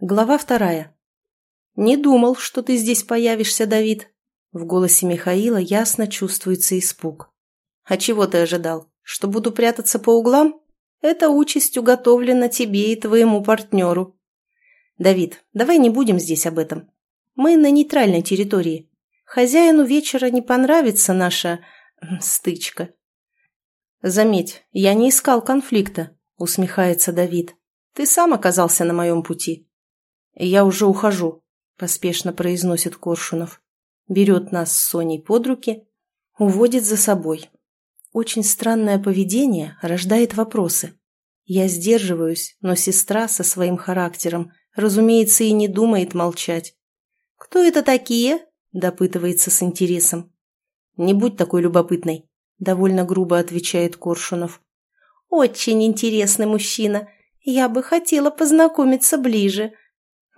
Глава вторая. «Не думал, что ты здесь появишься, Давид». В голосе Михаила ясно чувствуется испуг. «А чего ты ожидал? Что буду прятаться по углам? Эта участь уготовлена тебе и твоему партнеру». «Давид, давай не будем здесь об этом. Мы на нейтральной территории. Хозяину вечера не понравится наша... стычка». «Заметь, я не искал конфликта», — усмехается Давид. «Ты сам оказался на моем пути. «Я уже ухожу», – поспешно произносит Коршунов. Берет нас с Соней под руки, уводит за собой. Очень странное поведение рождает вопросы. Я сдерживаюсь, но сестра со своим характером, разумеется, и не думает молчать. «Кто это такие?» – допытывается с интересом. «Не будь такой любопытной», – довольно грубо отвечает Коршунов. «Очень интересный мужчина. Я бы хотела познакомиться ближе»,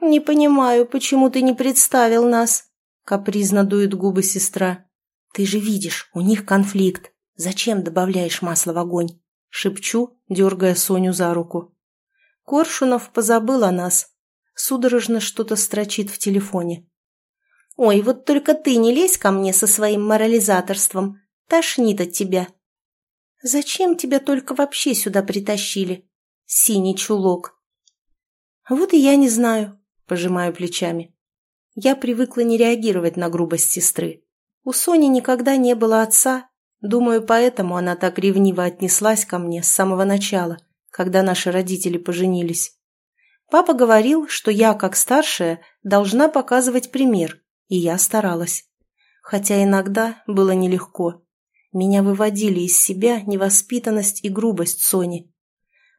«Не понимаю, почему ты не представил нас?» Капризно дует губы сестра. «Ты же видишь, у них конфликт. Зачем добавляешь масло в огонь?» Шепчу, дергая Соню за руку. Коршунов позабыл о нас. Судорожно что-то строчит в телефоне. «Ой, вот только ты не лезь ко мне со своим морализаторством. Тошнит от тебя». «Зачем тебя только вообще сюда притащили?» «Синий чулок». «Вот и я не знаю пожимаю плечами. Я привыкла не реагировать на грубость сестры. У Сони никогда не было отца, думаю, поэтому она так ревниво отнеслась ко мне с самого начала, когда наши родители поженились. Папа говорил, что я, как старшая, должна показывать пример, и я старалась. Хотя иногда было нелегко. Меня выводили из себя невоспитанность и грубость Сони.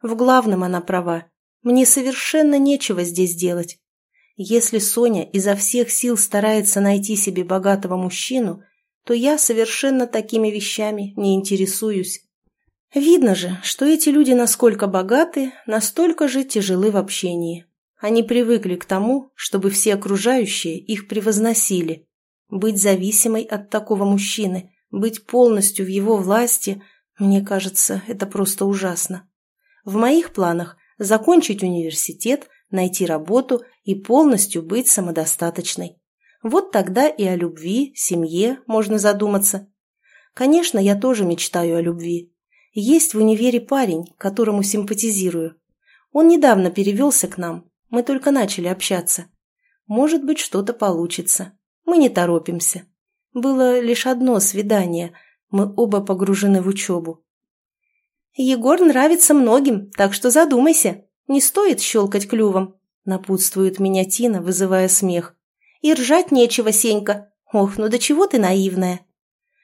В главном она права. Мне совершенно нечего здесь делать. Если Соня изо всех сил старается найти себе богатого мужчину, то я совершенно такими вещами не интересуюсь. Видно же, что эти люди насколько богаты, настолько же тяжелы в общении. Они привыкли к тому, чтобы все окружающие их превозносили. Быть зависимой от такого мужчины, быть полностью в его власти, мне кажется, это просто ужасно. В моих планах закончить университет – найти работу и полностью быть самодостаточной. Вот тогда и о любви, семье можно задуматься. Конечно, я тоже мечтаю о любви. Есть в универе парень, которому симпатизирую. Он недавно перевелся к нам, мы только начали общаться. Может быть, что-то получится. Мы не торопимся. Было лишь одно свидание, мы оба погружены в учебу. «Егор нравится многим, так что задумайся», не стоит щелкать клювом, напутствует меня Тина, вызывая смех. И ржать нечего, Сенька. Ох, ну до чего ты наивная.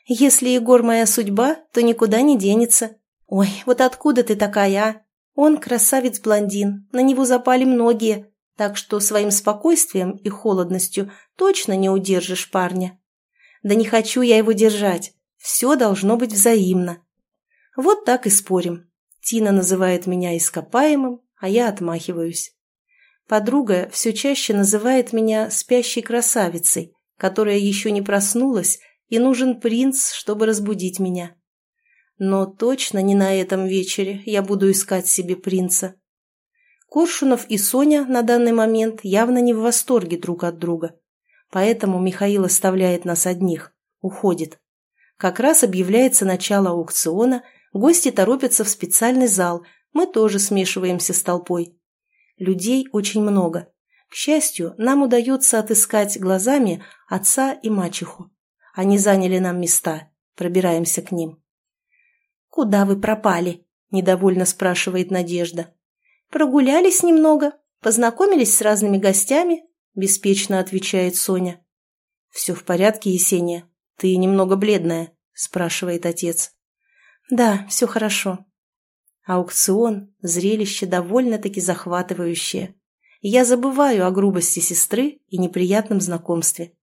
Если Егор моя судьба, то никуда не денется. Ой, вот откуда ты такая, а? Он красавец-блондин, на него запали многие, так что своим спокойствием и холодностью точно не удержишь парня. Да не хочу я его держать, все должно быть взаимно. Вот так и спорим. Тина называет меня ископаемым, а я отмахиваюсь. Подруга все чаще называет меня спящей красавицей, которая еще не проснулась, и нужен принц, чтобы разбудить меня. Но точно не на этом вечере я буду искать себе принца. Коршунов и Соня на данный момент явно не в восторге друг от друга. Поэтому Михаил оставляет нас одних, уходит. Как раз объявляется начало аукциона, гости торопятся в специальный зал, мы тоже смешиваемся с толпой. Людей очень много. К счастью, нам удается отыскать глазами отца и мачеху. Они заняли нам места. Пробираемся к ним. «Куда вы пропали?» – недовольно спрашивает Надежда. «Прогулялись немного, познакомились с разными гостями», – беспечно отвечает Соня. «Все в порядке, Есения? Ты немного бледная», – спрашивает отец. «Да, все хорошо. Аукцион – зрелище довольно-таки захватывающее. Я забываю о грубости сестры и неприятном знакомстве.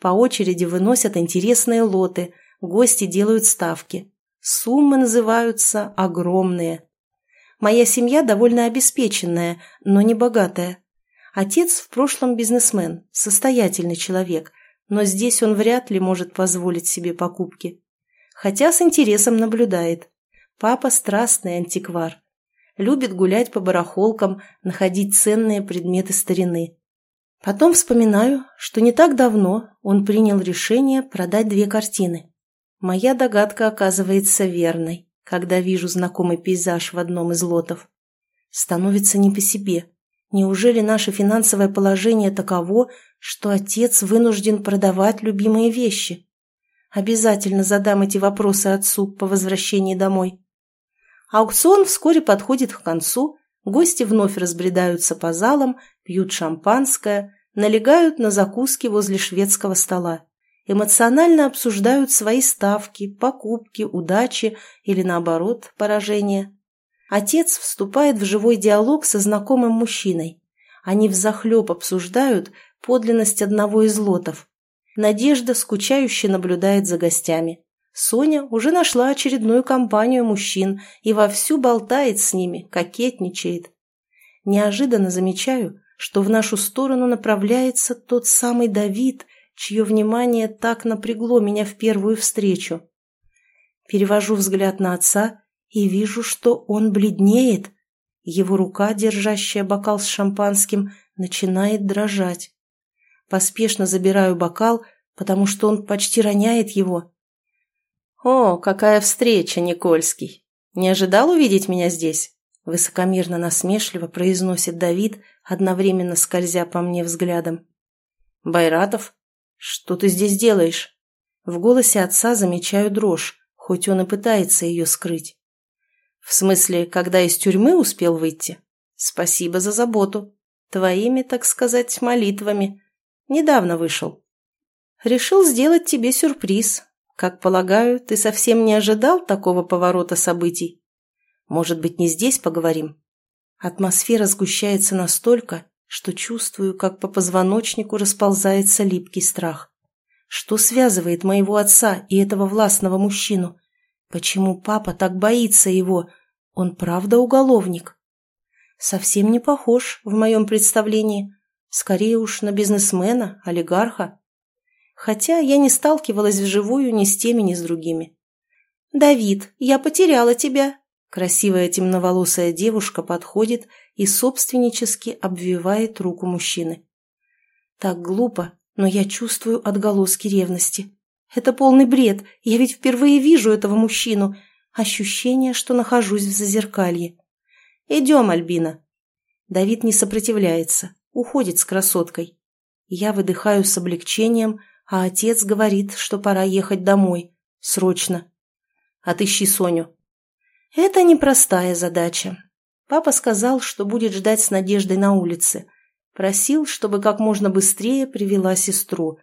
По очереди выносят интересные лоты, гости делают ставки. Суммы называются огромные. Моя семья довольно обеспеченная, но не богатая. Отец в прошлом бизнесмен, состоятельный человек, но здесь он вряд ли может позволить себе покупки. Хотя с интересом наблюдает. Папа страстный антиквар. любит гулять по барахолкам, находить ценные предметы старины. Потом вспоминаю, что не так давно он принял решение продать две картины. Моя догадка оказывается верной, когда вижу знакомый пейзаж в одном из лотов. Становится не по себе. Неужели наше финансовое положение таково, что отец вынужден продавать любимые вещи? Обязательно задам эти вопросы отцу по возвращении домой. Аукцион вскоре подходит к концу, гости вновь разбредаются по залам, пьют шампанское, налегают на закуски возле шведского стола, эмоционально обсуждают свои ставки, покупки, удачи или, наоборот, поражения. Отец вступает в живой диалог со знакомым мужчиной. Они взахлеб обсуждают подлинность одного из лотов. Надежда скучающе наблюдает за гостями. Соня уже нашла очередную компанию мужчин и вовсю болтает с ними, кокетничает. Неожиданно замечаю, что в нашу сторону направляется тот самый Давид, чье внимание так напрягло меня в первую встречу. Перевожу взгляд на отца и вижу, что он бледнеет. Его рука, держащая бокал с шампанским, начинает дрожать. Поспешно забираю бокал, потому что он почти роняет его. «О, какая встреча, Никольский! Не ожидал увидеть меня здесь?» Высокомерно-насмешливо произносит Давид, одновременно скользя по мне взглядом. «Байратов, что ты здесь делаешь?» В голосе отца замечаю дрожь, хоть он и пытается ее скрыть. «В смысле, когда из тюрьмы успел выйти? Спасибо за заботу. Твоими, так сказать, молитвами. Недавно вышел. Решил сделать тебе сюрприз, как полагаю, ты совсем не ожидал такого поворота событий? Может быть, не здесь поговорим? Атмосфера сгущается настолько, что чувствую, как по позвоночнику расползается липкий страх. Что связывает моего отца и этого властного мужчину? Почему папа так боится его? Он правда уголовник? Совсем не похож в моем представлении. Скорее уж на бизнесмена, олигарха хотя я не сталкивалась вживую ни с теми, ни с другими. «Давид, я потеряла тебя!» Красивая темноволосая девушка подходит и собственнически обвивает руку мужчины. Так глупо, но я чувствую отголоски ревности. Это полный бред, я ведь впервые вижу этого мужчину. Ощущение, что нахожусь в зазеркалье. «Идем, Альбина!» Давид не сопротивляется, уходит с красоткой. Я выдыхаю с облегчением, а отец говорит, что пора ехать домой. Срочно. Отыщи Соню. Это непростая задача. Папа сказал, что будет ждать с Надеждой на улице. Просил, чтобы как можно быстрее привела сестру.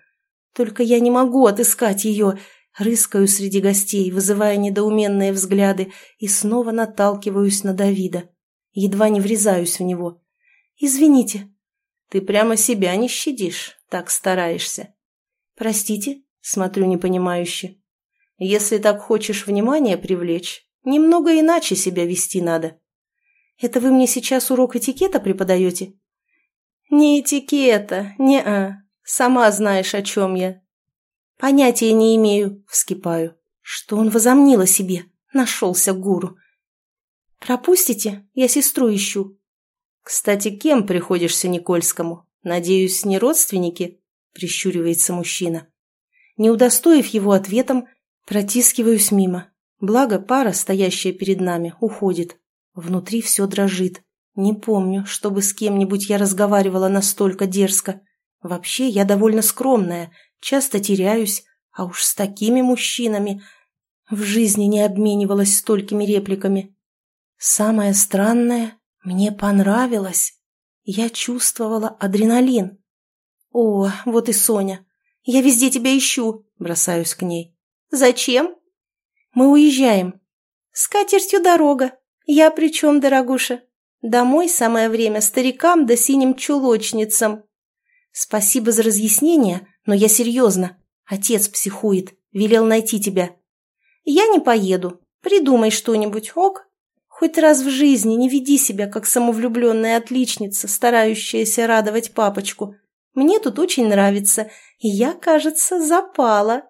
Только я не могу отыскать ее. Рыскаю среди гостей, вызывая недоуменные взгляды, и снова наталкиваюсь на Давида. Едва не врезаюсь в него. «Извините». «Ты прямо себя не щадишь, так стараешься. «Простите?» – смотрю непонимающе. «Если так хочешь внимание привлечь, немного иначе себя вести надо». «Это вы мне сейчас урок этикета преподаете?» «Не этикета, не-а. Сама знаешь, о чем я». «Понятия не имею», – вскипаю. «Что он возомнил о себе? Нашелся гуру». «Пропустите? Я сестру ищу». «Кстати, кем приходишься Никольскому? Надеюсь, не родственники?» — прищуривается мужчина. Не удостоив его ответом, протискиваюсь мимо. Благо, пара, стоящая перед нами, уходит. Внутри все дрожит. Не помню, чтобы с кем-нибудь я разговаривала настолько дерзко. Вообще, я довольно скромная, часто теряюсь, а уж с такими мужчинами в жизни не обменивалась столькими репликами. Самое странное, мне понравилось. Я чувствовала адреналин. «О, вот и Соня. Я везде тебя ищу», — бросаюсь к ней. «Зачем?» «Мы уезжаем». «С катертью дорога. Я при чем, дорогуша? Домой самое время старикам да синим чулочницам». «Спасибо за разъяснение, но я серьезно. Отец психует, велел найти тебя». «Я не поеду. Придумай что-нибудь, ок?» Хоть раз в жизни не веди себя, как самовлюбленная отличница, старающаяся радовать папочку. Мне тут очень нравится, и я, кажется, запала.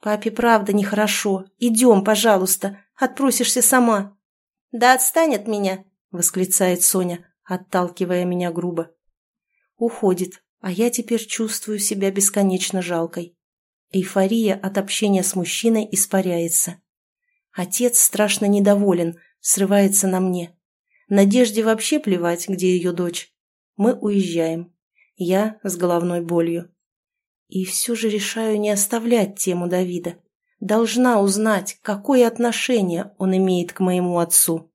Папе правда нехорошо. Идем, пожалуйста, отпросишься сама. Да отстань от меня. восклицает Соня, отталкивая меня грубо. Уходит, а я теперь чувствую себя бесконечно жалкой. Эйфория от общения с мужчиной испаряется. Отец страшно недоволен, срывается на мне. Надежде вообще плевать, где ее дочь. Мы уезжаем. Я с головной болью. И все же решаю не оставлять тему Давида. Должна узнать, какое отношение он имеет к моему отцу.